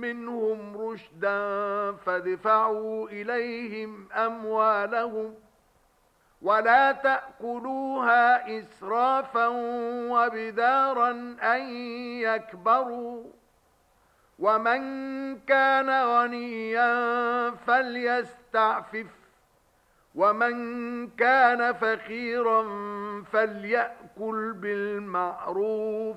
منهم رشدا فادفعوا إليهم أموالهم ولا تأكلوها إسرافا وبدارا أن يكبروا ومن كان غنيا فليستعفف ومن كان فخيرا فليأكل بالمعروف